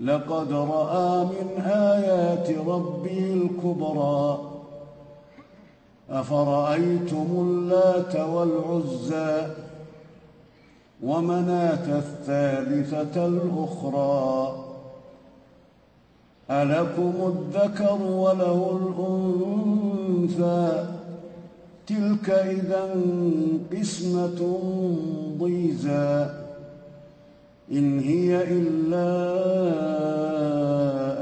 لقد رأى من آيات ربه الكبرى. أفرأيتم اللات والعزى ومناة الثالثة الأخرى؟ ألكم الذكر وله الأنثى؟ تلك إذا قسمة ضيزى. إن هي إلا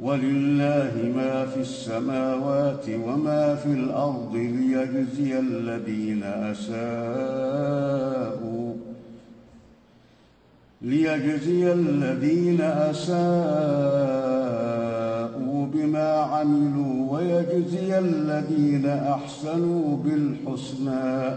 ولله ما في السماوات وما في الأرض ليجزي الذين أساءوا ليجزي الذين أساءوا بما عملوا ويجزي الذين أحسنوا بالحسنى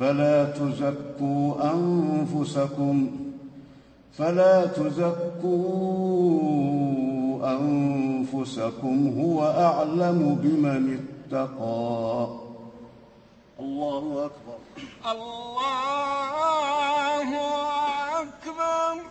فلا تزكوا أنفسكم فلا تزكوا أنفسكم هو أعلم بمن اتقى. الله أكبر. الله أكبر